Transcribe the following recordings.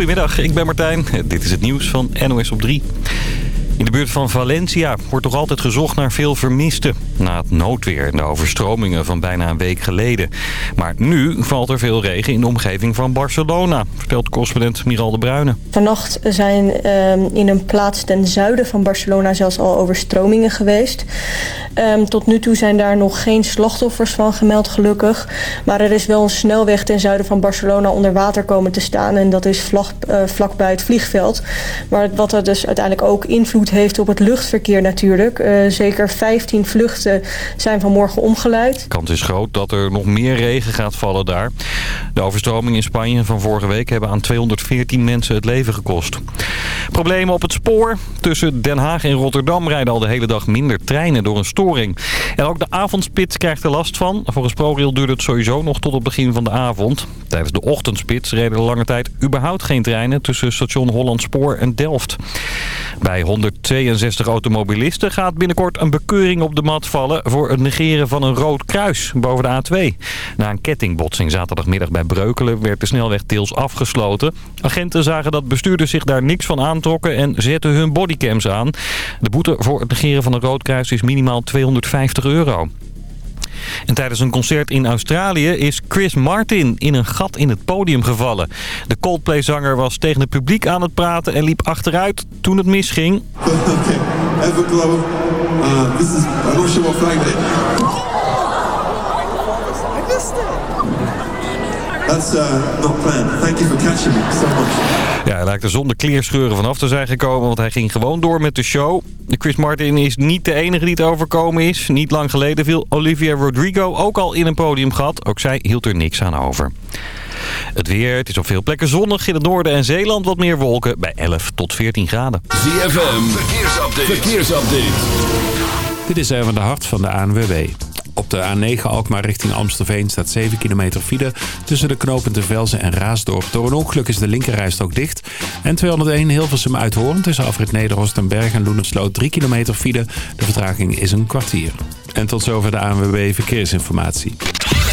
Goedemiddag, ik ben Martijn. Dit is het nieuws van NOS op 3. In de buurt van Valencia wordt toch altijd gezocht naar veel vermisten. Na het noodweer en de overstromingen van bijna een week geleden. Maar nu valt er veel regen in de omgeving van Barcelona, vertelt correspondent Miral de Bruyne. Vannacht zijn ehm, in een plaats ten zuiden van Barcelona zelfs al overstromingen geweest. Ehm, tot nu toe zijn daar nog geen slachtoffers van gemeld gelukkig. Maar er is wel een snelweg ten zuiden van Barcelona onder water komen te staan. En dat is vlak, uh, vlakbij het vliegveld. Maar wat er dus uiteindelijk ook invloed heeft op het luchtverkeer natuurlijk. Uh, zeker 15 vluchten zijn vanmorgen omgeleid. Kans is groot dat er nog meer regen gaat vallen daar. De overstroming in Spanje van vorige week hebben aan 214 mensen het leven gekost. Problemen op het spoor. Tussen Den Haag en Rotterdam rijden al de hele dag minder treinen door een storing. En ook de avondspits krijgt er last van. Volgens ProRail duurt het sowieso nog tot het begin van de avond. Tijdens de ochtendspits reden er lange tijd überhaupt geen treinen tussen station Hollandspoor en Delft. Bij 162 automobilisten gaat binnenkort een bekeuring op de mat voor het negeren van een rood kruis boven de A2. Na een kettingbotsing zaterdagmiddag bij Breukelen werd de snelweg deels afgesloten. Agenten zagen dat bestuurders zich daar niks van aantrokken en zetten hun bodycams aan. De boete voor het negeren van een rood kruis is minimaal 250 euro. En tijdens een concert in Australië is Chris Martin in een gat in het podium gevallen. De Coldplay-zanger was tegen het publiek aan het praten en liep achteruit toen het misging. Uh, this is, flag it I missed it. That's uh, not planned. Thank you for catching me so much. Ja, hij lijkt er zonder kleerscheuren vanaf te zijn gekomen, want hij ging gewoon door met de show. Chris Martin is niet de enige die het overkomen is. Niet lang geleden viel Olivia Rodrigo ook al in een podiumgat. Ook zij hield er niks aan over. Het weer, het is op veel plekken zonnig. In het noorden en Zeeland wat meer wolken bij 11 tot 14 graden. ZFM, verkeersupdate. verkeersupdate. Dit is even de hart van de ANWB. Op de A9 Alkmaar richting Amstelveen staat 7 kilometer file tussen de knopen Velzen en Raasdorp. Door een ongeluk is de linkerrijstrook dicht. En 201 Hilversum Uithoorn tussen Afrit Nederhorst en Berg en Loenersloot 3 kilometer file. De vertraging is een kwartier. En tot zover de ANWB Verkeersinformatie.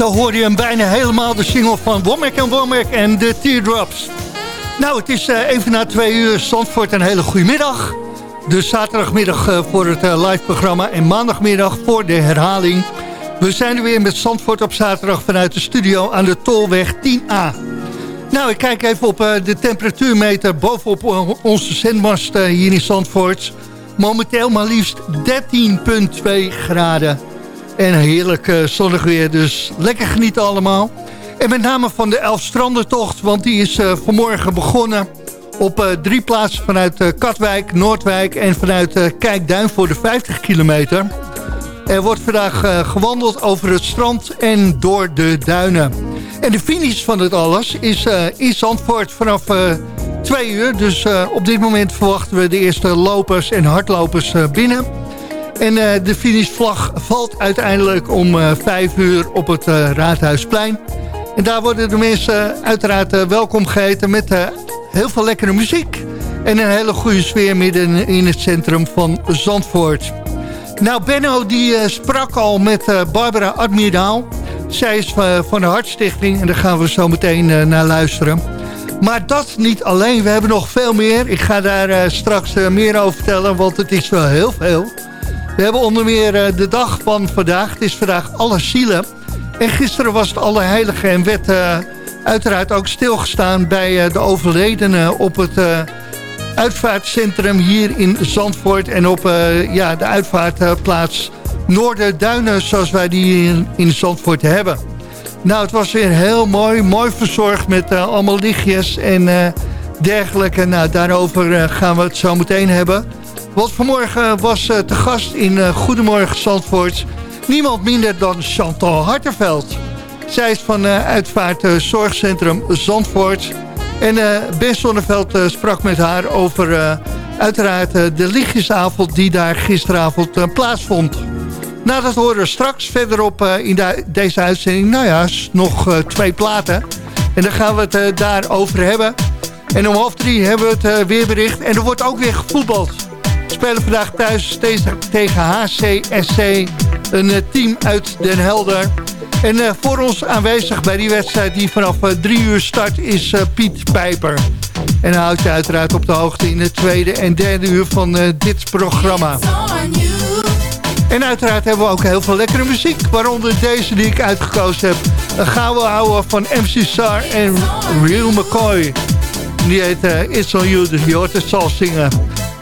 Zo hoor je hem bijna helemaal, de single van Womack en Womack en de Teardrops. Nou, het is uh, even na twee uur Zandvoort een hele goede middag. De zaterdagmiddag uh, voor het uh, live programma en maandagmiddag voor de herhaling. We zijn er weer met Zandvoort op zaterdag vanuit de studio aan de Tolweg 10A. Nou, ik kijk even op de temperatuurmeter bovenop onze zendmast hier in Zandvoort. Momenteel maar liefst 13,2 graden. En heerlijk uh, zonnig weer, dus lekker genieten allemaal. En met name van de Elfstrandentocht, want die is uh, vanmorgen begonnen... op uh, drie plaatsen vanuit Katwijk, Noordwijk en vanuit Kijkduin voor de 50 kilometer. Er wordt vandaag gewandeld over het strand en door de duinen. En de finish van het alles is in Zandvoort vanaf twee uur. Dus op dit moment verwachten we de eerste lopers en hardlopers binnen... En uh, de finishvlag valt uiteindelijk om uh, vijf uur op het uh, Raadhuisplein. En daar worden de mensen uiteraard welkom geheten met heel veel lekkere muziek. En een hele goede sfeer midden in het centrum van Zandvoort. Nou, Benno die sprak al met Barbara Admiraal. Zij is van de Hartstichting en daar gaan we zo meteen naar luisteren. Maar dat niet alleen, we hebben nog veel meer. Ik ga daar straks meer over vertellen, want het is wel heel veel. We hebben onder meer eh, de dag van vandaag. Het is vandaag alle zielen. En gisteren was het alle heilige en werd uh, uiteraard ook stilgestaan bij uh, de overledenen op het uitvaartcentrum hier in Zandvoort. En op ja, de uitvaartplaats Noorderduinen zoals wij die in, in Zandvoort hebben. Nou, het was weer heel mooi, mooi verzorgd met allemaal lichtjes en dergelijke. Nou, daarover gaan we het zo meteen hebben. Want vanmorgen was uh, te gast in uh, Goedemorgen Zandvoort... niemand minder dan Chantal Harterveld. Zij is van uh, uitvaartzorgcentrum Zandvoort. En Ben Sonneveld sprak met haar over uiteraard de lichtjesavond... die daar gisteravond plaatsvond. Nou, dat horen we straks verderop in de, deze uitzending. Nou ja, nog twee platen. En dan gaan we het daarover hebben. En om half drie hebben we het weerbericht. En er wordt ook weer gevoetbald spelen vandaag thuis tegen HCSC, een eh, team uit Den Helder. En uh, voor ons aanwezig bij die wedstrijd die vanaf uh, drie uur start is uh, Piet Pijper. En hij houdt je uiteraard op de hoogte in het tweede en derde uur van dit programma. En uiteraard hebben we ook heel veel lekkere muziek. Waaronder deze die ik uitgekozen heb. Een gouden ouwe van MC Sar en Real McCoy. Die heet It's On You, dus je hoort het zal zingen.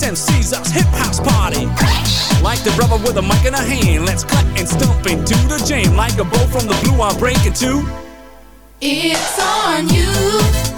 It's MC's us hip house party. Like the brother with a mic in a hand, let's cut and stomp into the jam. Like a bow from the blue, I'm breaking two. It's on you.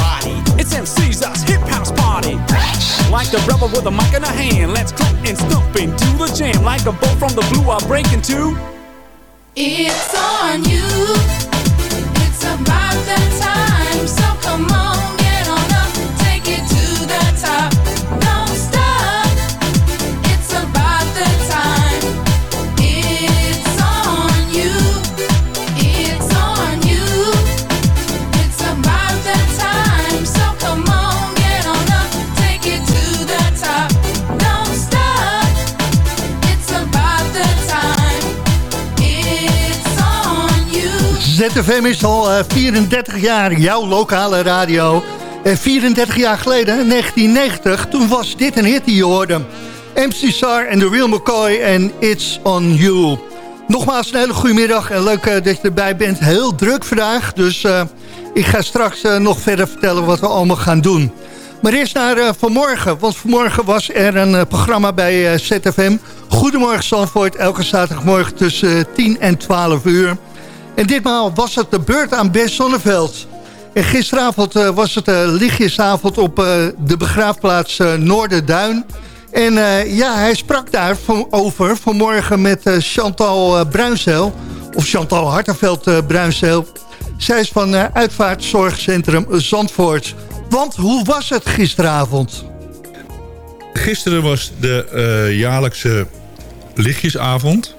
Like the rebel with a mic in a hand. Let's clap and stomp into the jam. Like a bolt from the blue, I'll break into. It's on you. It's about that time. So come on, get on up, take it to the top. ZFM is al eh, 34 jaar jouw lokale radio. En 34 jaar geleden, 1990, toen was dit een hit die je hoorde. MC Sar en The Real McCoy en It's On You. Nogmaals een hele goede middag en leuk eh, dat je erbij bent. Heel druk vandaag, dus eh, ik ga straks eh, nog verder vertellen wat we allemaal gaan doen. Maar eerst naar eh, vanmorgen, want vanmorgen was er een eh, programma bij eh, ZFM. Goedemorgen Zandvoort, elke zaterdagmorgen tussen eh, 10 en 12 uur. En ditmaal was het de beurt aan Bess Zonneveld. En gisteravond eh, was het uh, lichtjesavond op eh, de begraafplaats Noorderduin. En ja, hij sprak daar van, over vanmorgen met Chantal Bruinzeel. Of Chantal Hartenveld Bruinzeel. Zij is van Uitvaartzorgcentrum Zandvoort. Want hoe was het gisteravond? Gisteren was de jaarlijkse lichtjesavond.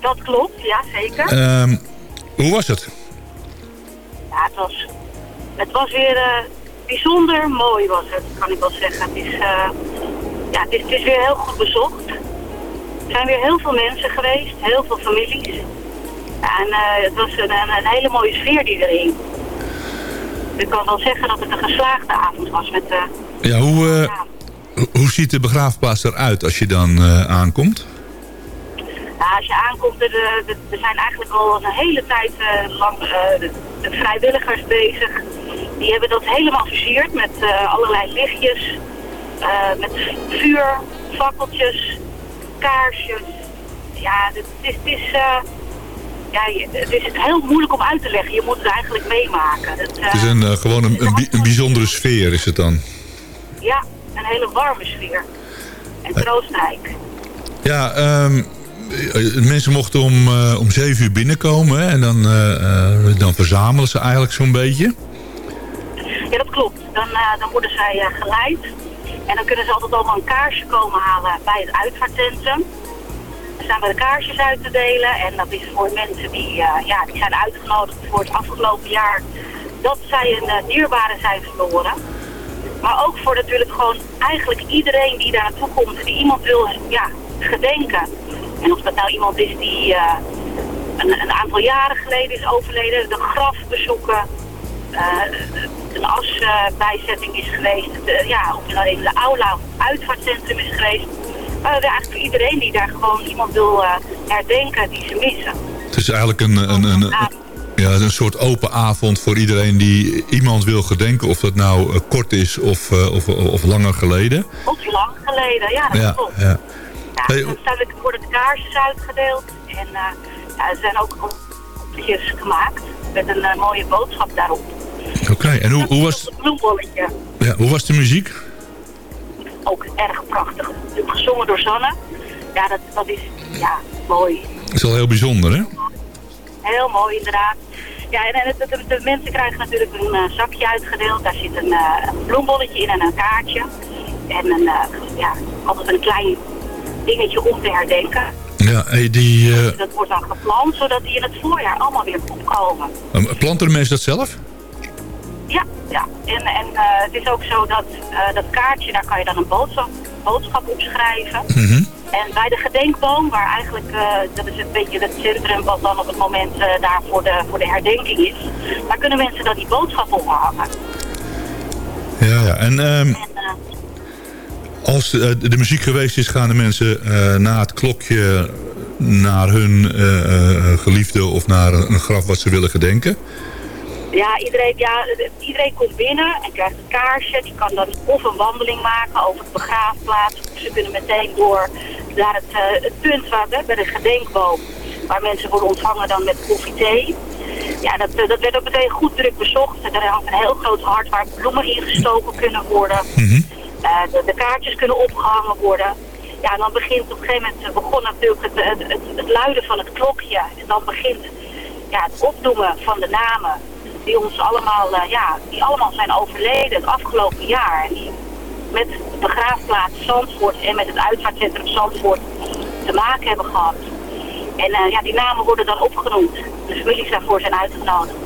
Dat klopt, ja zeker. Ehm, hoe was het? Ja, het was, het was weer eh, bijzonder mooi was het, kan ik wel zeggen. Het is, eh, ja, het is, het is weer heel goed bezocht. Er zijn weer heel veel mensen geweest, heel veel families. En eh, het was een, een, hele mooie sfeer die er hing. Ik kan wel zeggen dat het een geslaagde avond was met... Ja, hoe, ho- hoe ziet de begraafplaats eruit als je dan aankomt? Nou, als je aankomt, er, er, er zijn eigenlijk al een hele tijd eh, lang eh, de, de vrijwilligers bezig. Die hebben dat helemaal versierd met eh, allerlei lichtjes, eh, met vuur, fakkeltjes, kaarsjes. Ja, het is, het is, eh, ja, het is heel moeilijk om uit te leggen. Je moet het eigenlijk meemaken. Het, eh, Het is een, eh, gewoon een, een, bi- een bijzondere sfeer is het dan. Ja, een hele warme sfeer. En troostrijk. Ja, ehm, eh, mensen mochten om, eh, om zeven uur binnenkomen. En dan, eh, eh, dan verzamelen ze eigenlijk zo'n beetje. Ja, dat klopt. Dan, eh, dan worden zij eh, geleid. En dan kunnen ze altijd allemaal een kaarsje komen halen bij het uitvaartcentrum. Er staan bij de kaarsjes uit te delen. En dat is voor mensen die, eh, ja, die zijn uitgenodigd voor het afgelopen jaar dat zij een eh, dierbare zijn verloren. Maar ook voor natuurlijk gewoon eigenlijk iedereen die daar naartoe komt die iemand wil ja, gedenken. En of dat nou iemand is die eh, een, een aantal jaren geleden is overleden, de graf bezoeken, eh, een asbijzetting is geweest, de, ja, of nou in de aula of het uitvaartcentrum is geweest. Maar eigenlijk voor iedereen die daar gewoon iemand wil eh, herdenken die ze missen. Het is eigenlijk een, een, een, ja, een soort open avond voor iedereen die iemand wil gedenken. Of dat nou kort is of, of, of langer geleden. Of lang geleden, ja, dat Ja, klopt. ja. Hey, uiteindelijk worden de kaarsjes uitgedeeld en eh, ja, er zijn ook kopjes gemaakt met een eh, mooie boodschap daarop. Oké, en hoe, hoe, was, Een bloembolletje, ja, hoe was de muziek? ook erg prachtig. Gezongen door Sanne. Ja, dat, dat is ja, mooi. Dat is wel heel bijzonder, hè? Heel mooi inderdaad. Ja, en, de mensen krijgen natuurlijk een eh, zakje uitgedeeld. Daar zit een, een bloembolletje in en een kaartje. En een, ja, altijd een klein dingetje om te herdenken. Ja, hey, die, eh, Dat wordt dan geplant, zodat die in het voorjaar allemaal weer opkomen. eh, planten de mensen dat zelf? Ja, ja. En, en eh, het is ook zo dat eh, dat kaartje, daar kan je dan een boodschap, boodschap op schrijven. Mhm. En bij de gedenkboom, waar eigenlijk, dat is een beetje het centrum wat dan op het moment daar voor de, voor de herdenking is. Daar kunnen mensen dan die boodschap ophangen. Ja, ja. En ehm, En, als eh, de muziek geweest is, gaan de mensen eh, na het klokje naar hun eh, geliefde of naar een, een graf wat ze willen gedenken. Ja, iedereen, ja, iedereen komt binnen en krijgt een kaarsje. Die kan dan of een wandeling maken over de begraafplaats. Of ze kunnen meteen door naar het, het punt waar, hè, bij de gedenkboom. Waar mensen worden ontvangen dan met koffie thee. Ja, dat, dat werd ook meteen goed druk bezocht. Er hangt een heel groot hart waar bloemen ingestoken kunnen worden. Eh, de, de kaartjes kunnen opgehangen worden. Ja, en dan begint op een gegeven moment, eh, begon natuurlijk het, het, het, het luiden van het klokje. En dan begint ja, het opnoemen van de namen die ons allemaal, eh, ja, die allemaal zijn overleden het afgelopen jaar. En die met de begraafplaats Zandvoort en met het uitvaartcentrum Zandvoort te maken hebben gehad. En eh, ja, die namen worden dan opgenoemd. De families daarvoor zijn uitgenodigd.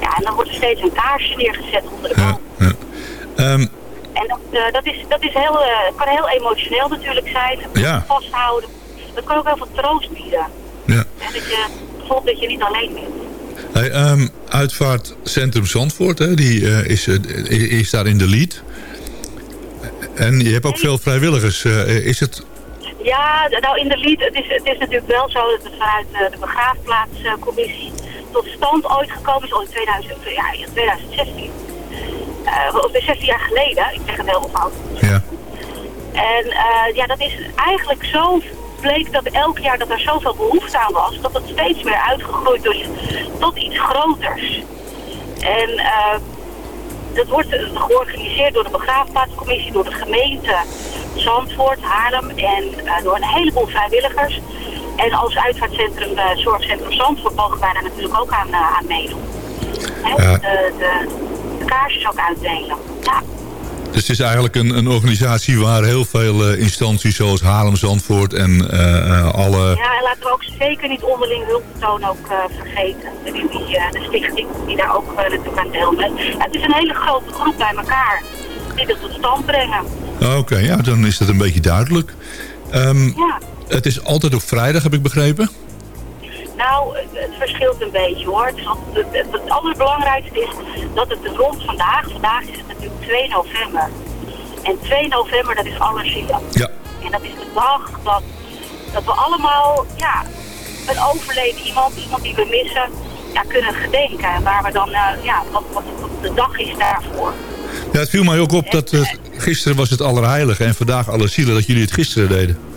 Ja, en dan wordt er steeds een kaarsje neergezet onder de boom. Ehm, En dat, eh, dat, is, dat is heel, eh, kan heel emotioneel natuurlijk zijn. Ja. Vasthouden. Dat kan ook heel veel troost bieden. Ja. En dat je voelt dat je niet alleen bent. Hey, ehm, uitvaartcentrum Zandvoort, hè, die eh, is, is daar in de lead. En je hebt ook veel vrijwilligers. Is het... Ja, nou in de lied, het is, het is natuurlijk wel zo dat het vanuit de begraafplaatscommissie tot stand ooit gekomen is, al in 2000, ja, in 2016. Eh, of 16 jaar geleden, ik zeg het heel fout. Ja. En eh, ja, dat is eigenlijk zo bleek dat elk jaar dat er zoveel behoefte aan was, dat het steeds meer uitgegroeid is tot iets groters. En eh, dat wordt eh, georganiseerd door de begraafplaatscommissie, door de gemeente Zandvoort, Haarlem en eh, door een heleboel vrijwilligers. En als uitvaartcentrum, eh, zorgcentrum Zandvoort, mogen wij daar natuurlijk ook aan, eh, aan meedoen. Ja. de, de, de kaarsjes ook uitdelen. Ja. Dus het is eigenlijk een, een organisatie waar heel veel eh, instanties zoals Haarlem, Zandvoort en eh, eh, alle... Ja, en laten we ook zeker niet onderling hulpbetoon ook vergeten. Die, die, de stichting die daar ook natuurlijk aan deelneemt. Het is een hele grote groep bij elkaar die dat tot stand brengen. Oké, ja, dan is dat een beetje duidelijk. Ehm, Ja. Het is altijd op vrijdag, heb ik begrepen. Nou, het, verschilt een beetje hoor. Het, het, het, het allerbelangrijkste is dat het rond vandaag, vandaag is het natuurlijk 2 november. En 2 november, dat is allerzielen. Ja. En dat is de dag dat, dat we allemaal, ja, een overleden iemand, iemand die we missen, ja, kunnen gedenken. En waar we dan, eh, ja, wat, wat, wat de dag is daarvoor. Ja, het viel mij ook op dat eh, gisteren was het Allerheilige en vandaag alle zielen dat jullie het gisteren deden.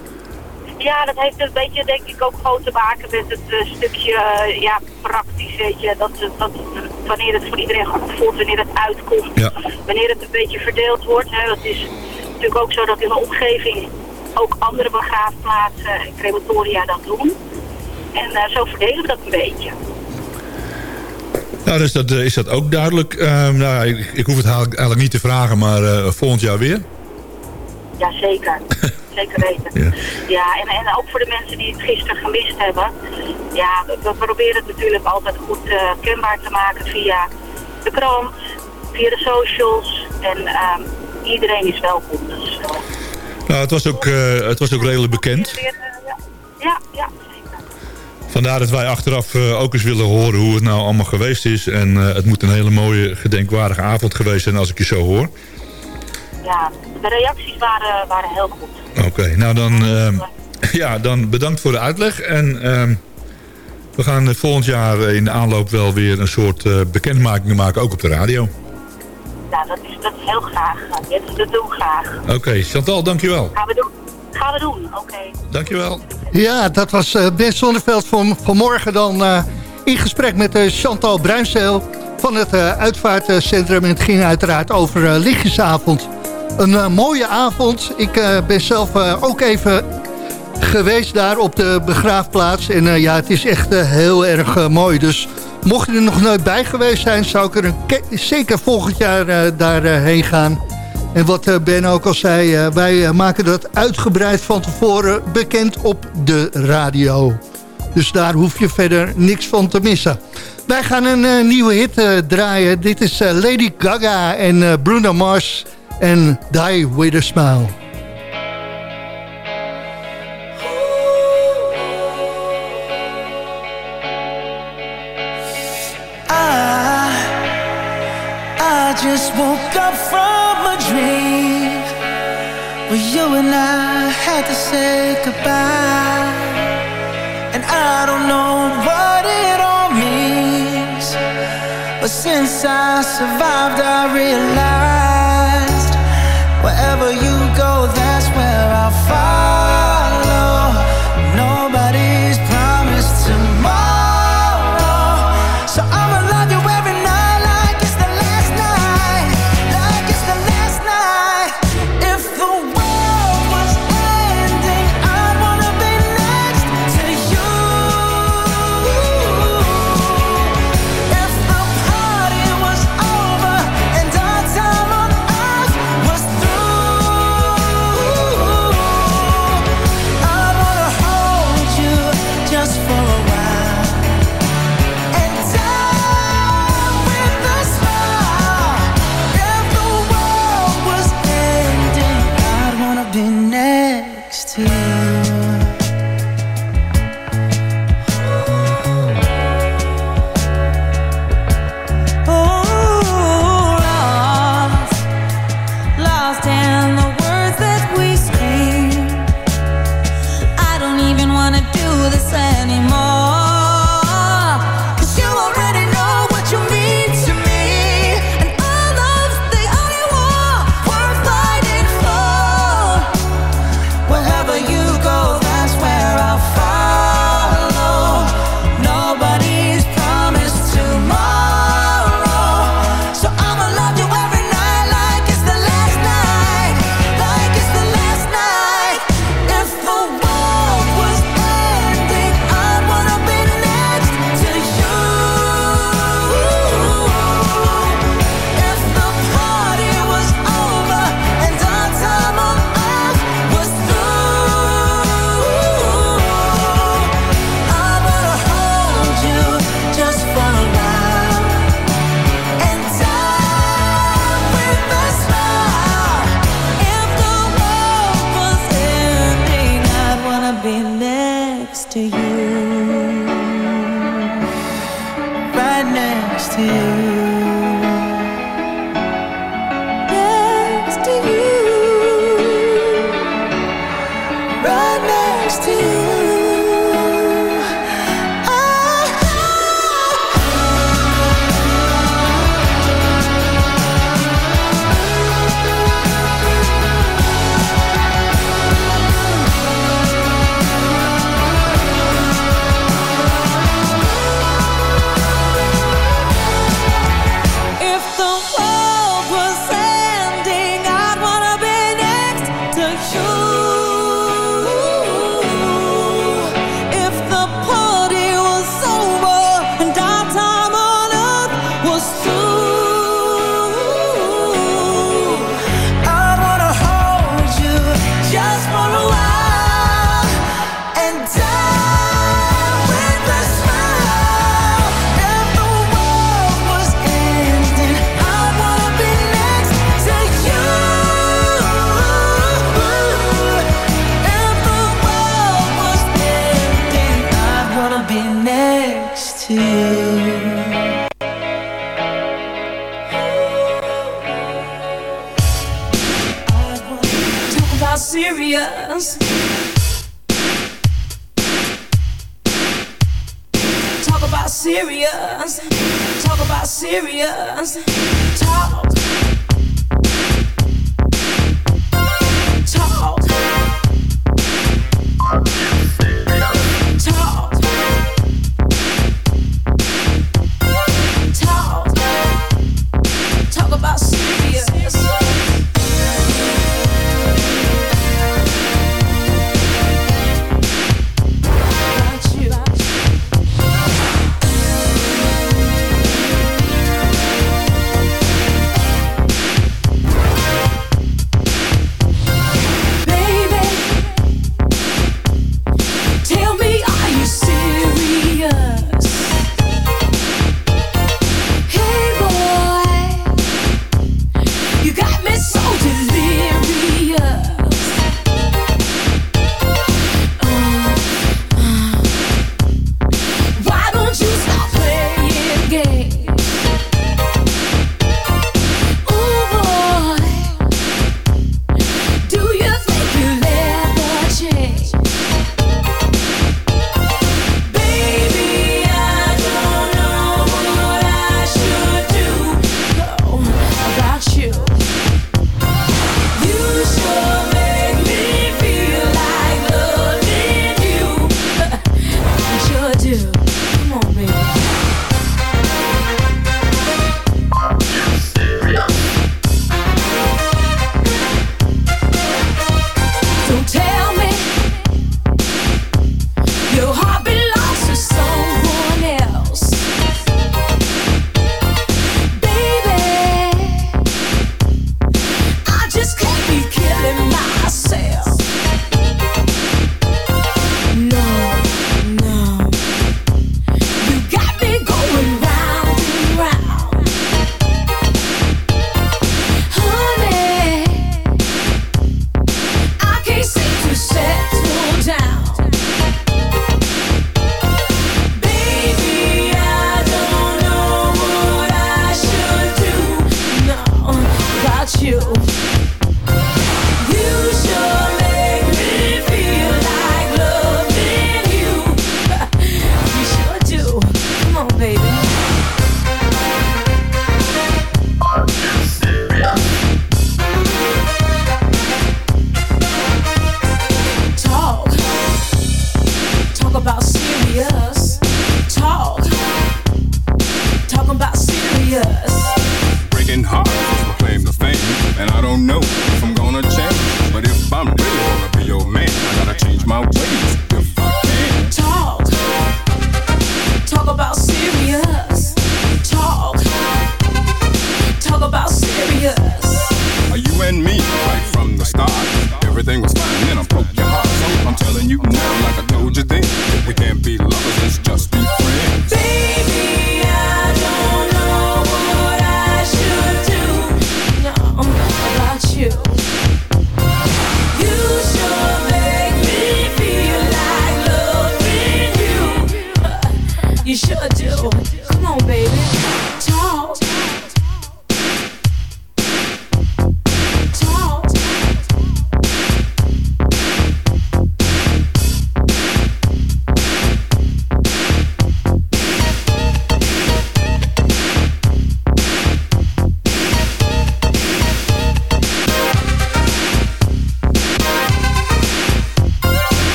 Ja, dat heeft een beetje, denk ik, ook gewoon te maken met het eh, stukje, eh, ja, praktisch, weet je. Dat, dat, dat, wanneer het voor iedereen goed voelt, wanneer het uitkomt. Ja. Wanneer het een beetje verdeeld wordt. Hè. Het is natuurlijk ook zo dat in de omgeving ook andere begraafplaatsen en crematoria dat doen. En eh, zo verdelen we dat een beetje. Nou, dus dat, eh, is dat ook duidelijk. Ehm, nou, ik, ik hoef het eigenlijk niet te vragen, maar eh, volgend jaar weer. Ja, zeker. weten. Ja. Ja, en, en ook voor de mensen die het gisteren gemist hebben. Ja, we, we proberen het natuurlijk altijd goed eh, kenbaar te maken via de krant, via de socials. En ehm, iedereen is welkom. Dus, eh, Nou, het was ook, eh, het was ook redelijk bekend. ja, ja. Vandaar dat wij achteraf ook eens willen horen hoe het nou allemaal geweest is. En het moet een hele mooie, gedenkwaardige avond geweest zijn als ik je zo hoor. Ja, de reacties waren, waren heel goed. Oké, nou dan, ehm, ja, dan bedankt voor de uitleg. En ehm, we gaan volgend jaar in de aanloop wel weer een soort eh, bekendmakingen maken, ook op de radio. Ja, dat is, dat is heel graag. Ja, dat, doen we graag. Oké, Chantal, dankjewel. Gaan we doen. Gaan we doen, oké. Dankjewel. Ja, dat was eh, Ben Zonneveld van, vanmorgen dan eh, in gesprek met eh, Chantal Bruinzeel van het eh, uitvaartcentrum. En het ging uiteraard over eh, lichtjesavond. Een eh, mooie avond. Ik eh, ben zelf eh, ook even geweest daar op de begraafplaats. En ja, het is echt heel erg mooi. Dus mocht je er nog nooit bij geweest zijn... zou ik er een ke- zeker volgend jaar daarheen gaan. En wat Ben ook al zei, wij maken dat uitgebreid van tevoren bekend op de radio. Dus daar hoef je verder niks van te missen. Wij gaan een nieuwe hit draaien. Dit is Lady Gaga en Bruno Mars en Die With A Smile. I, just woke up from a dream Well, you and I had to say goodbye. And I don't know what it all means. But since I survived, I realized Charlestown.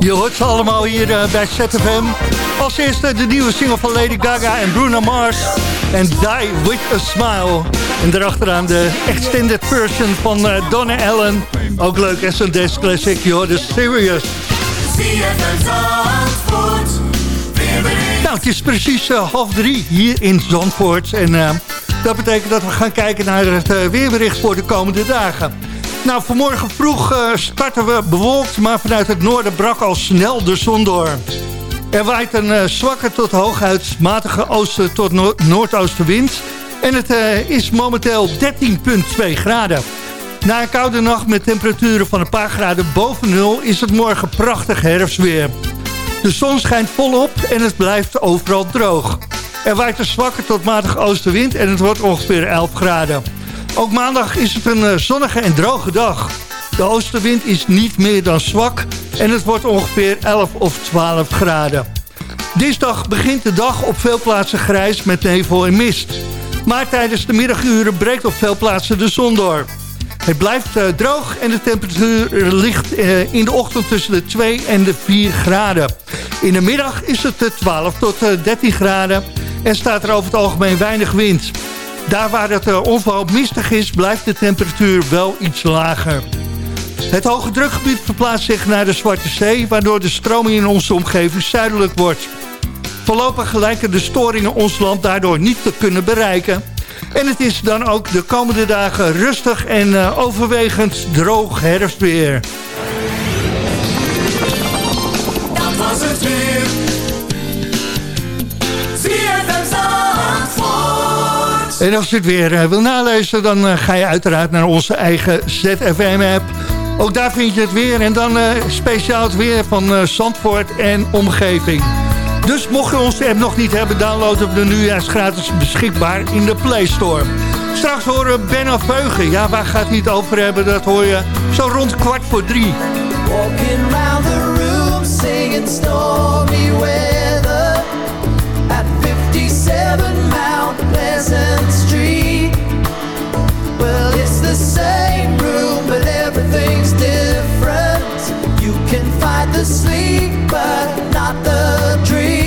Je hoort ze allemaal hier eh, bij ZFM. Als eerste de nieuwe single van Lady Gaga en Bruno Mars. En Die With A Smile. En daarachteraan de extended version van eh, Donna Allen. Ook leuk, dance classic. Je hoort de Serious. Nou, het is precies eh, half drie hier in Zandvoort. En dat betekent dat we gaan kijken naar het weerbericht voor de komende dagen. Nou, vanmorgen vroeg eh, starten we bewolkt, maar vanuit het noorden brak al snel de zon door. Er waait een eh, zwakke tot hooguit matige oosten tot no noordoostenwind. En het eh, is momenteel 13,2 graden. Na een koude nacht met temperaturen van een paar graden boven nul... is het morgen prachtig herfstweer. De zon schijnt volop en het blijft overal droog. Er waait een zwakke tot matige oostenwind en het wordt ongeveer 11 graden. Ook maandag is het een eh, zonnige en droge dag. De oostenwind is niet meer dan zwak en het wordt ongeveer 11 of 12 graden. Dinsdag begint de dag op veel plaatsen grijs met nevel en mist. Maar tijdens de middaguren breekt op veel plaatsen de zon door. Het blijft eh, droog en de temperatuur ligt eh, in de ochtend tussen de 2 en de 4 graden. In de middag is het eh, 12 tot eh, 13 graden en staat er over het algemeen weinig wind. Daar waar het uh, onverhoopt mistig is, blijft de temperatuur wel iets lager. Het hoge drukgebied verplaatst zich naar de Zwarte Zee... waardoor de stroming in onze omgeving zuidelijk wordt. Voorlopig lijken de storingen ons land daardoor niet te kunnen bereiken. En het is dan ook de komende dagen rustig en uh, overwegend droog herfstweer. Dat was het weer. En als je het weer uh, wil nalezen, dan uh, ga je uiteraard naar onze eigen ZFM-app... Ook daar vind je het weer. En dan eh, speciaal het weer van eh, Zandvoort en omgeving. Dus mocht je onze app nog niet hebben, download hem er nu. Gratis beschikbaar in de Play Store. Straks horen we Benno Veugen. Ja, waar gaat het over hebben? Dat hoor je zo rond kwart voor drie. Walking round the room singing stormy weather at 57 Mount Pleasant the sleep, but not the dream.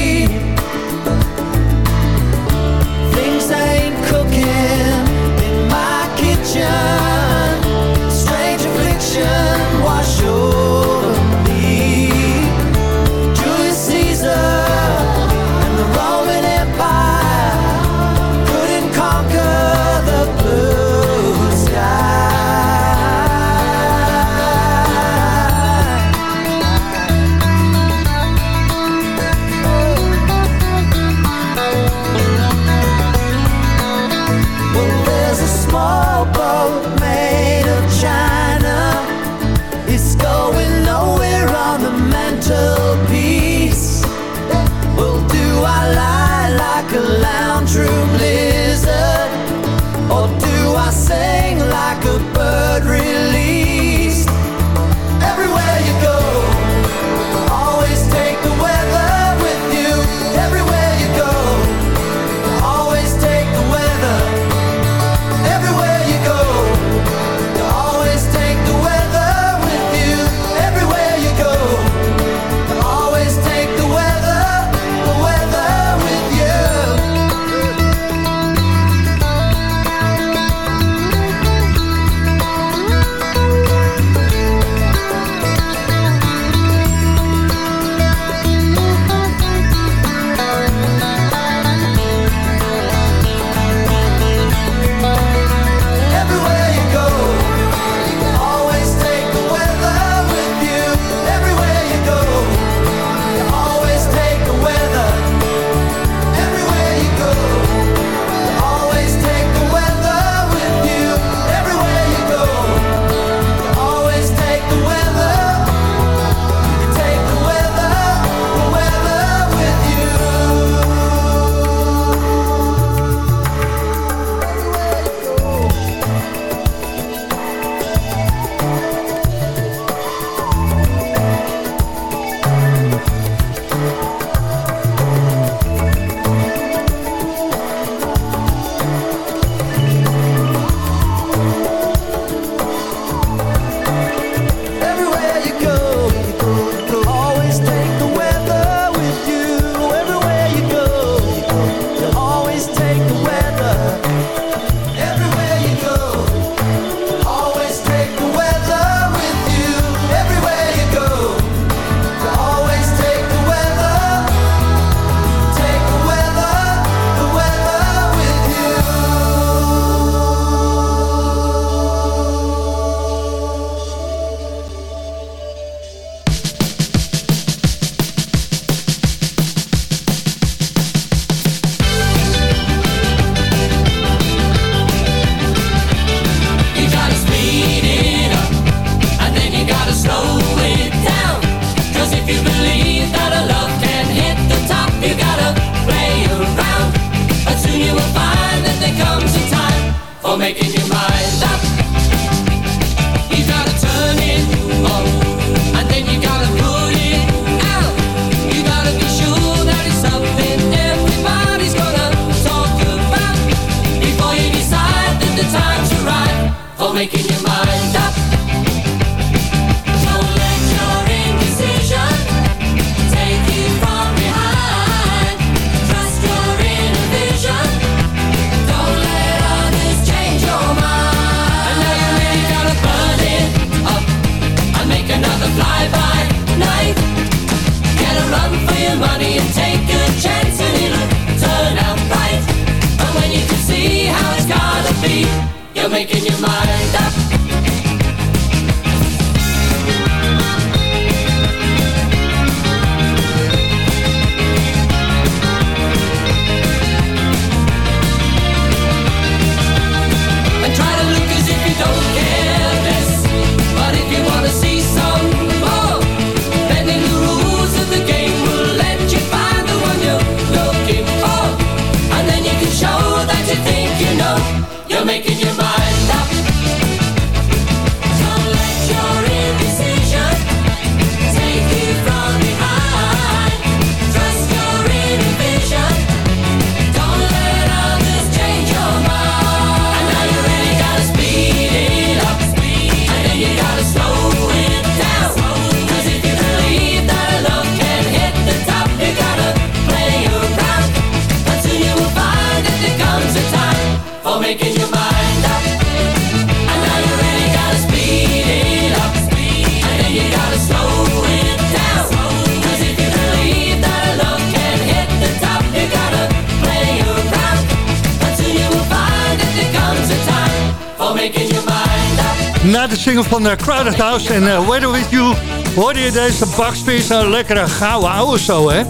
De single van uh, Crowded House en uh, Weather With You... hoorde je deze bakspits een lekkere gouden ouwe zo, hè?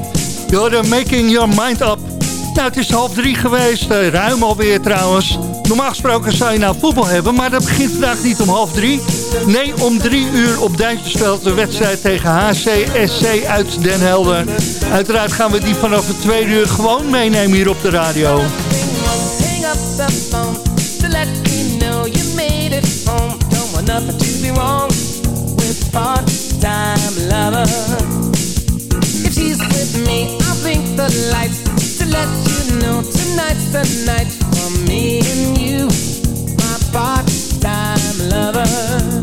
Hoorde Making Your Mind Up. Nou, het is half drie geweest, uh, ruim alweer trouwens. Normaal gesproken zou je nou voetbal hebben, maar dat begint vandaag niet om half drie. Nee, om drie uur op Duintjesveld de wedstrijd tegen HCSC uit Den Helder. Uiteraard gaan we die vanaf het tweede uur gewoon meenemen hier op de radio. Hang up the phone to let me know you made it. Nothing to be wrong with part-time lover. If she's with me, I'll blink the lights to let you know tonight's the night for me and you, my part-time lover.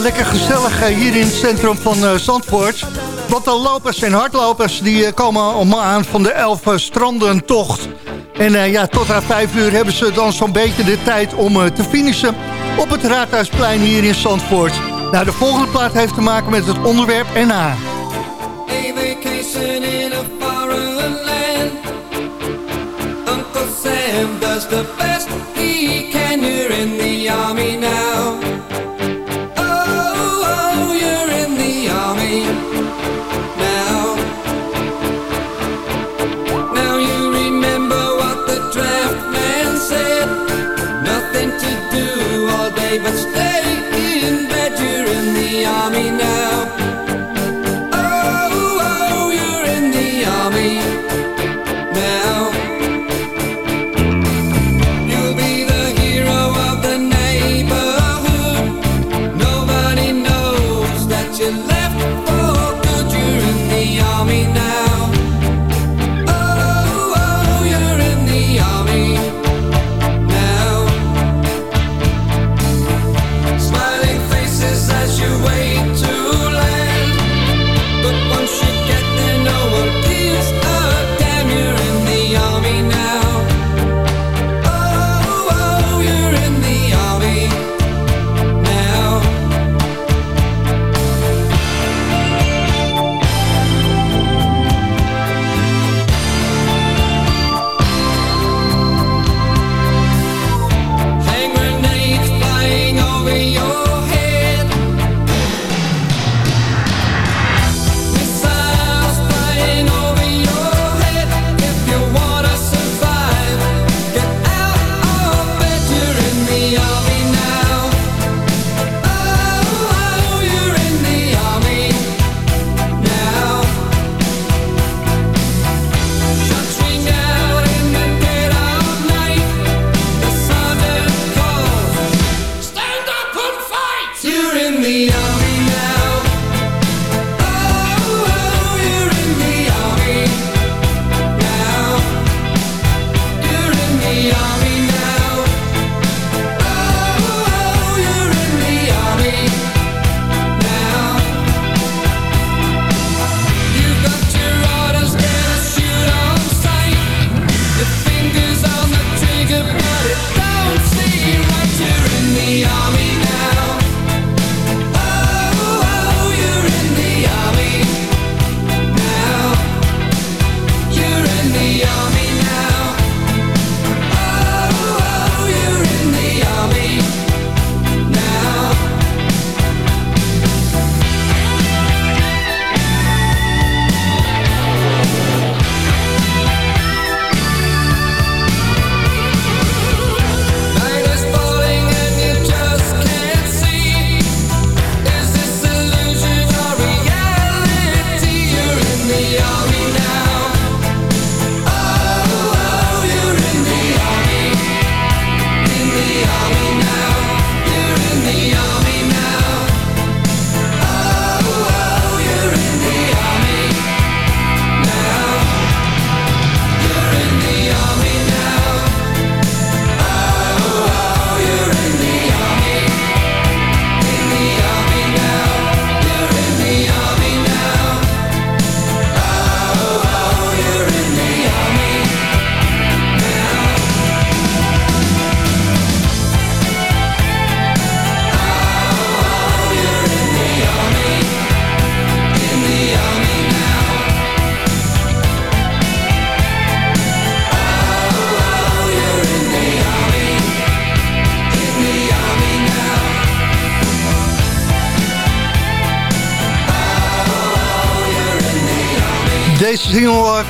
lekker gezellig eh, hier in het centrum van eh, Zandvoort. Want de lopers en hardlopers die eh, komen allemaal aan van de elf strandentocht. En ja, tot aan vijf uur hebben ze dan zo'n beetje de tijd om eh, te finishen op het Raadhuisplein hier in Zandvoort. Nou, de volgende plaat heeft te maken met het onderwerp erna. army now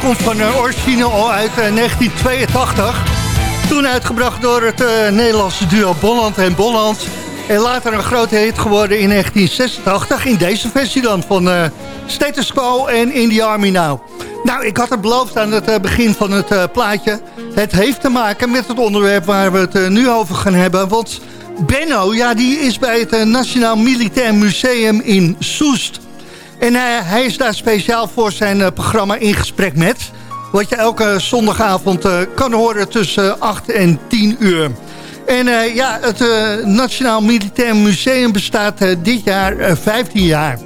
komt van uh, origine al uit eh, 1982. Toen uitgebracht door het eh, Nederlandse duo Bolland en Bolland. En later een grote hit geworden in 1986. In deze versie dan van eh, Status Quo en In the Army Now. Nou, ik had het beloofd aan het eh, begin van het eh, plaatje. Het heeft te maken met het onderwerp waar we het eh, nu over gaan hebben. Want Benno, ja, die is bij het eh, Nationaal Militair Museum in Soest. En eh, hij is daar speciaal voor zijn eh, programma In Gesprek Met. Wat je elke zondagavond eh, kan horen tussen 8 en 10 uur. En ja, het Nationaal Militair Museum bestaat dit jaar eh, 15 jaar.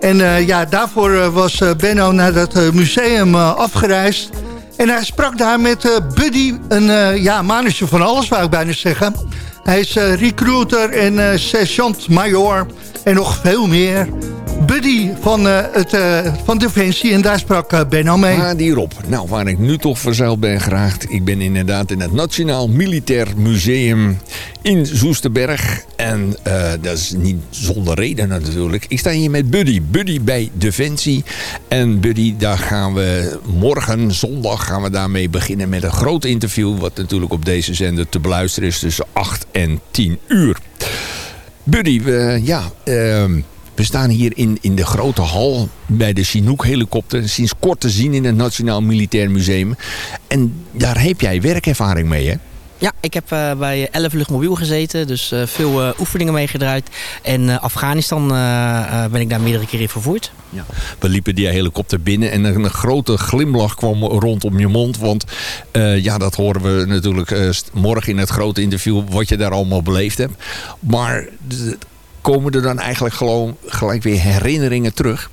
En ja, daarvoor was Benno naar dat museum afgereisd. En hij sprak daar met Buddy, een ja, mannetje van alles, wou ik bijna zeggen. Hij is recruiter en sergeant-major en nog veel meer. Buddy van, uh, het, uh, van Defensie en daar sprak uh, mee. Ah, die Rob. Nou, waar ik nu toch verzeild ben geraakt. Ik ben inderdaad in het Nationaal Militair Museum in Zoesterberg. En dat is niet zonder reden natuurlijk. Ik sta hier met Buddy. Buddy bij Defensie. En Buddy, daar gaan we morgen, zondag, gaan we daarmee beginnen met een groot interview. Wat natuurlijk op deze zender te beluisteren is tussen 8 en 10 uur. Buddy, ja... We staan hier in, in de grote hal bij de Chinook helikopter. Sinds kort te zien in het Nationaal Militair Museum. En daar heb jij werkervaring mee, hè? Ja, ik heb uh, bij 11 luchtmobiel gezeten, dus uh, veel uh, oefeningen meegedraaid. En Afghanistan ben ik daar meerdere keren in vervoerd. Ja. We liepen die helikopter binnen en een, een grote glimlach kwam rondom je mond. Want ja, dat horen we natuurlijk morgen in het grote interview wat je daar allemaal beleefd hebt. Maar komen er dan eigenlijk gewoon gelijk weer herinneringen terug?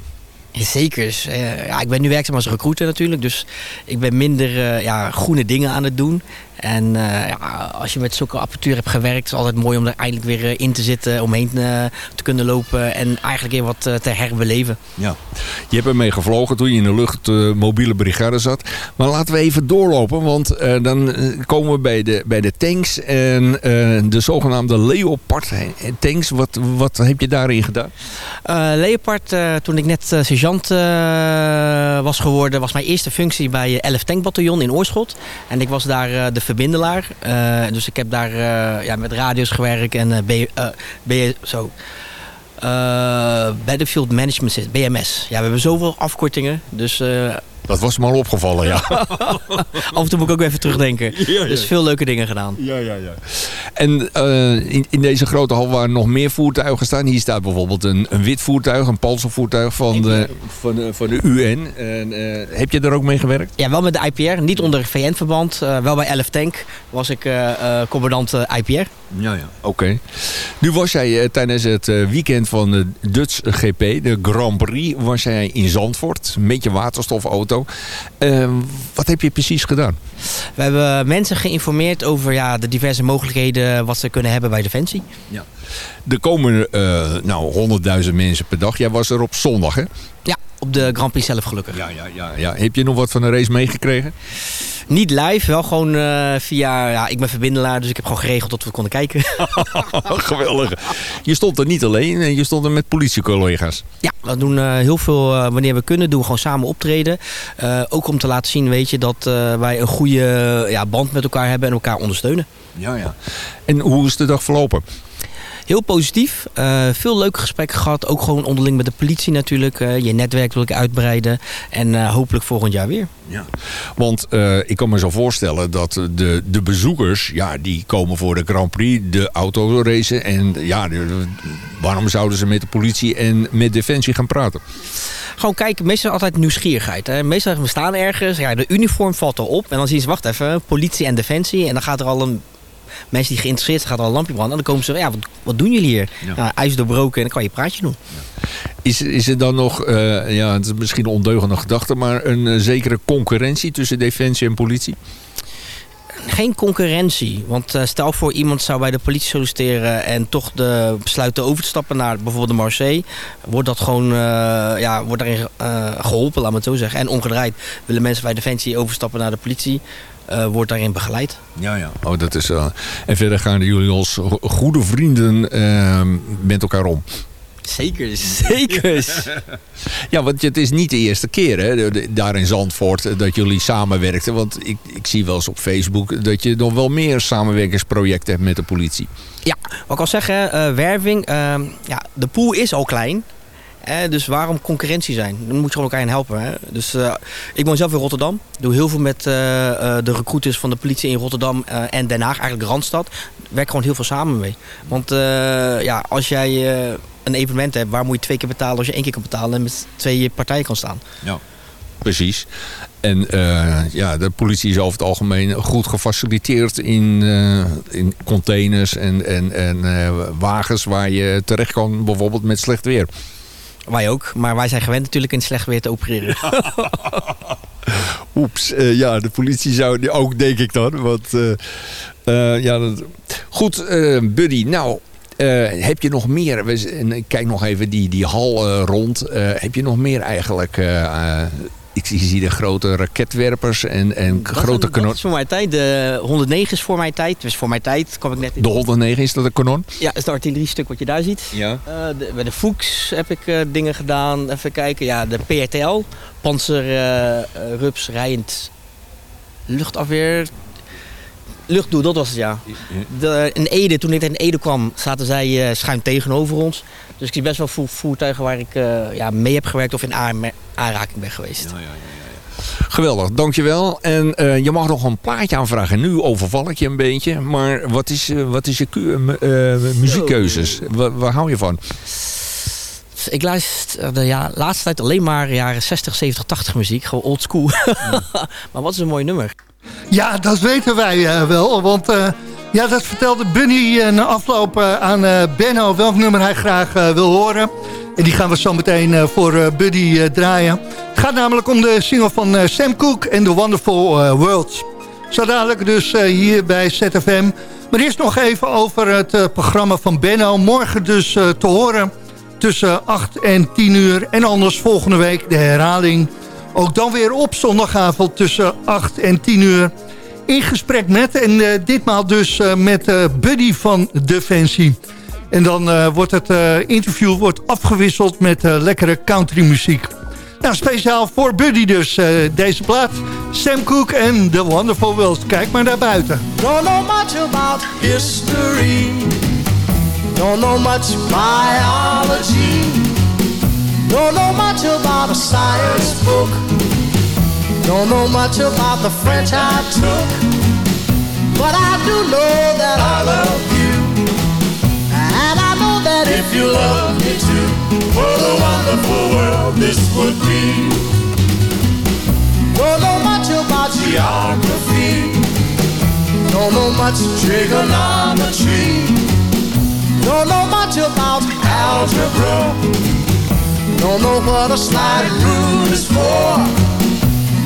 Zeker. Uh, ja, ik ben nu werkzaam als recruiter natuurlijk. Dus ik ben minder uh, ja, groene dingen aan het doen. En uh, ja, als je met zulke apparatuur hebt gewerkt... is het altijd mooi om er eindelijk weer in te zitten... omheen te kunnen lopen en eigenlijk weer wat te herbeleven. Ja. Je hebt ermee gevlogen toen je in de luchtmobiele brigade zat. Maar laten we even doorlopen, want dan komen we bij de, bij de tanks... en de zogenaamde Leopard tanks. Wat, wat heb je daarin gedaan? Leopard, toen ik net sergeant uh, was geworden, was mijn eerste functie bij 11 Tankbataljon in Oorschot. En ik was daar uh, de verbindelaar. Uh, dus ik heb daar ja, met radio's gewerkt en B, B, zo. Battlefield Management System, BMS. Ja, we hebben zoveel afkortingen. Dus dat was me al opgevallen, ja. Af en toe moet ik ook even terugdenken. Ja, ja. Dus veel leuke dingen gedaan. Ja, ja, ja. En uh, in, in deze grote hal waar nog meer voertuigen staan. Hier staat bijvoorbeeld een, een wit voertuig, een panzervoertuig van de, van, de, van de UN. En, uh, heb je er ook mee gewerkt? Ja, wel met de IPR. Niet onder VN-verband. Uh, wel bij 11 Tank was ik commandant IPR. Ja, ja. Oké. Okay. Nu was jij tijdens het weekend van de Dutch GP, de Grand Prix, was jij in Zandvoort. Met je waterstofauto. Uh, wat heb je precies gedaan? We hebben mensen geïnformeerd over ja, de diverse mogelijkheden wat ze kunnen hebben bij Defensie. Ja. Er komen uh, nou, 100.000 mensen per dag. Jij was er op zondag, hè? Ja, op de Grand Prix zelf gelukkig. Ja, ja, ja, ja. Heb je nog wat van de race meegekregen? Niet live, wel gewoon uh, via... Ja, ik ben verbindelaar, dus ik heb gewoon geregeld dat we konden kijken. Geweldig. Je stond er niet alleen, je stond er met politiecollega's. Ja, we doen uh, heel veel uh, wanneer we kunnen. Doen we gewoon samen optreden. ook om te laten zien, weet je, dat wij een goede ja, band met elkaar hebben en elkaar ondersteunen. Ja, ja. En hoe is de dag verlopen? Heel positief. Uh, veel leuke gesprekken gehad. Ook gewoon onderling met de politie natuurlijk. Uh, je netwerk wil ik uitbreiden. En uh, hopelijk volgend jaar weer. Ja. Want ik kan me zo voorstellen dat de, de bezoekers... Ja, die komen voor de Grand Prix, de autoracen. En ja, de, waarom zouden ze met de politie en met Defensie gaan praten? Gewoon kijken, meestal altijd nieuwsgierigheid. Hè. Meestal we staan ergens, ja, de uniform valt erop. En dan zien ze, wacht even, politie en defensie. En dan gaat er al een mensen die geïnteresseerd zijn, gaat al een lampje branden. En dan komen ze, ja, wat, wat doen jullie hier? Ja. Nou, ijs doorbroken en dan kan je een praatje doen. Ja. Is, is er dan nog, uh, ja, het is misschien een ondeugende gedachte, maar een uh, zekere concurrentie tussen defensie en politie? Geen concurrentie. Want uh, stel voor iemand zou bij de politie solliciteren en toch de besluiten over te stappen naar bijvoorbeeld de Marseille. Wordt dat gewoon uh, ja, wordt daarin uh, geholpen, laat me het zo zeggen. En omgedraaid willen mensen bij Defensie overstappen naar de politie. Uh, wordt daarin begeleid. Ja, ja. Oh, dat is, uh, en verder gaan jullie als goede vrienden uh, met elkaar om. Zeker, zeker. Ja, want het is niet de eerste keer hè, daar in Zandvoort eh, dat jullie samenwerkten. Want ik, ik zie wel eens op Facebook dat je nog wel meer samenwerkingsprojecten hebt met de politie. Ja, wat ik al zeggen, eh, werving. ehm, ja, de pool is al klein. Eh, dus waarom concurrentie zijn? Dan moet je gewoon elkaar in helpen. Hè? Dus eh, ik woon zelf in Rotterdam. Doe heel veel met eh, de recruiters van de politie in Rotterdam en Den Haag, eigenlijk Randstad. Werk gewoon heel veel samen mee. Want ja, als jij een evenement hebt, waar moet je twee keer betalen als je één keer kan betalen en met twee partijen kan staan? Ja. Precies. En ja, de politie is over het algemeen goed gefaciliteerd in, in containers en, en, en wagens waar je terecht kan, bijvoorbeeld met slecht weer. Wij ook, maar wij zijn gewend natuurlijk in slecht weer te opereren. Oeps, eh, ja, de politie zou die ook, denk ik dan. Want, eh, ja, Goed, Buddy, nou, heb je nog meer? We kijk nog even die, die hal rond. Heb je nog meer eigenlijk? Ik zie- zie de grote raketwerpers en, en Dat grote Dat kanon. is voor mijn tijd. De 109 is voor mijn tijd. Dus voor mijn tijd kwam ik net in. De 109 is dat een kanon? Ja, dat is de artilleriestuk wat je daar ziet. Ja. Eh, de, bij de Fuchs heb ik eh, dingen gedaan. Even kijken. Ja, de PRTL. Panzer eh, Rups Rijend Luchtafweer. Luchtdoel, dat was het ja. De, in Ede, toen ik in Ede kwam, zaten zij schuin tegenover ons. Dus ik zie best wel vo- voertuigen waar ik eh, ja, mee heb gewerkt of in aanraking ben geweest. Geweldig, dankjewel. En eh, je mag nog een plaatje aanvragen. Nu overval ik je een beetje. Maar wat is, eh, wat is je muziekkeuzes? Waar, waar hou je van? Ik luister de ja, laatste tijd alleen maar jaren 60, 70, 80 muziek. Gewoon old school. maar wat is een mooi nummer. Ja, dat weten wij eh, wel. Want eh, ja, dat vertelde Bunny eh, na afloop eh, aan eh, Benno welk nummer hij graag wil horen. En die gaan we zo meteen voor Buddy draaien. Het gaat namelijk om de single van Sam Cooke en The Wonderful World. Zo dadelijk dus hier bij ZFM. Maar eerst nog even over het programma van Benno. Morgen dus te horen tussen 8 en 10 uur. En anders volgende week de herhaling. Ook dan weer op zondagavond tussen 8 en 10 uur. In gesprek met, en eh, ditmaal dus eh, met eh, Buddy van Defensie. En dan wordt het interview wordt afgewisseld met lekkere countrymuziek. Nou, speciaal voor Buddy dus deze plaat. Sam Cooke en The Wonderful World. Kijk maar naar buiten. Don't know much about history. Don't know much biology. Don't know much about a science book. Don't know much about the French I took. But I do know that I love you. And I know that if you love me too, what a wonderful world this would be. Don't know much about geography. Don't know much trigonometry. Don't know much about algebra. Don't know what a sliding rule is for.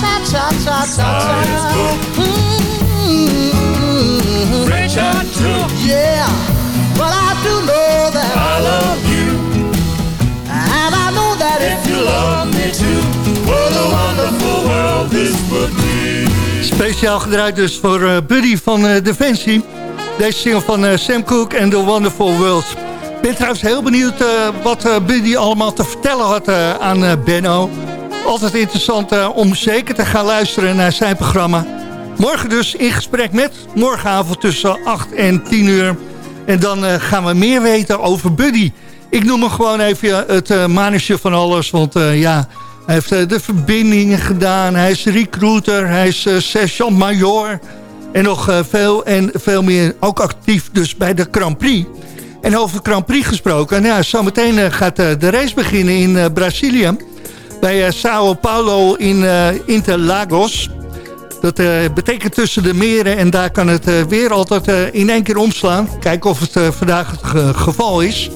Ta. Mm-hmm. French I took. Yeah, but I do know that I love you. And I know that if you love me too, what a wonderful world this would be. Speciaal gedraaid dus voor eh, Buddy van eh, Defensie. Deze single van eh, Sam Cooke en The Wonderful World. Ik ben trouwens heel benieuwd wat Buddy allemaal te vertellen had aan Benno. Altijd interessant eh, om zeker te gaan luisteren naar zijn programma. Morgen dus in gesprek met, morgenavond tussen 8 en 10 uur. En dan eh, gaan we meer weten over Buddy. Ik noem hem gewoon even het uh, manusje van alles. Want ja, hij heeft de verbindingen gedaan. Hij is recruiter. Hij is sergeant major. En nog veel en veel meer. Ook actief dus bij de Grand Prix. En over Grand Prix gesproken. Nou ja, zometeen gaat de race beginnen in Brazilië. Bij Sao Paulo in Interlagos. Dat uh, betekent tussen de meren en daar kan het weer altijd in één keer omslaan. Kijken of het vandaag het geval is.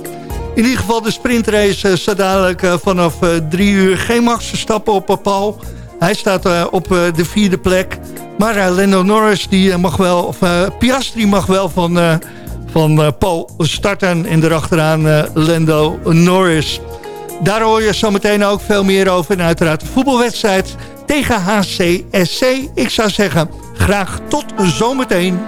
In ieder geval de sprintrace staat dadelijk vanaf drie uur geen Max Verstappen op Paul. Hij staat op de vierde plek. Maar Lando Norris die mag wel, of Piastri mag wel van, van Paul starten. En erachteraan Lando Norris. Daar hoor je zometeen ook veel meer over. En uiteraard voetbalwedstrijd tegen HCSC. Ik zou zeggen, graag tot zometeen.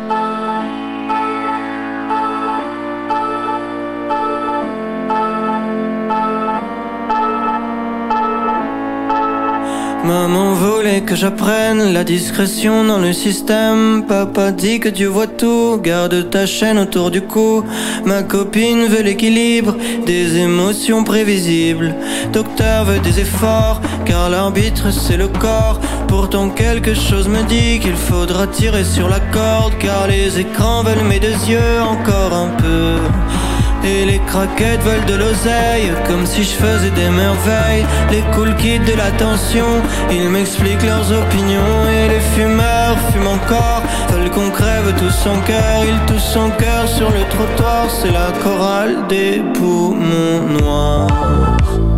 Maman voulait que j'apprenne la discrétion dans le système. Papa dit que Dieu voit tout, garde ta chaîne autour du cou. Ma copine veut l'équilibre des émotions prévisibles. Docteur veut des efforts, car l'arbitre c'est le corps. Pourtant quelque chose me dit qu'il faudra tirer sur la corde, car les écrans veulent mes deux yeux encore un peu. Et les craquettes veulent de l'oseille Comme si je faisais des merveilles. Les cool kids de l'attention Ils m'expliquent leurs opinions. Et les fumeurs fument encore Veulent qu'on crève tous son cœur. Ils toussent son cœur sur le trottoir C'est la chorale des poumons noirs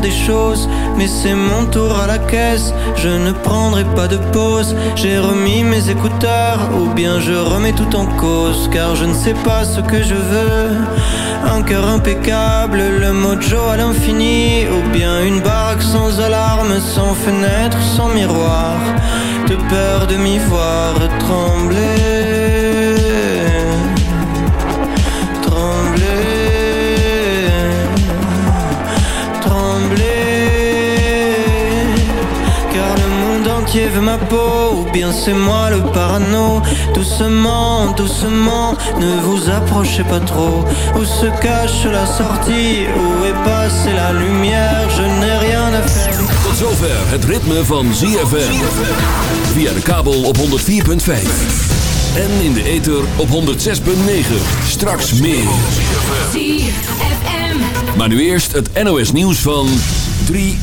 des choses. Mais c'est mon tour à la caisse, je ne prendrai pas de pause. J'ai remis mes écouteurs, ou bien je remets tout en cause. Car je ne sais pas ce que je veux. Un cœur impeccable, le mojo à l'infini. Ou bien une baraque sans alarme, sans fenêtre, sans miroir. De peur de m'y voir trembler. Veut ma peau Ou bien c'est moi le parano. Doucement, doucement Ne vous approchez pas trop. Où se cache la sortie Où est passée la lumière Je n'ai rien à faire. Tot zover het ritme van ZFM Via de kabel op 104.5 en in de ether op 106.9. Straks meer. Maar nu eerst het NOS nieuws van 3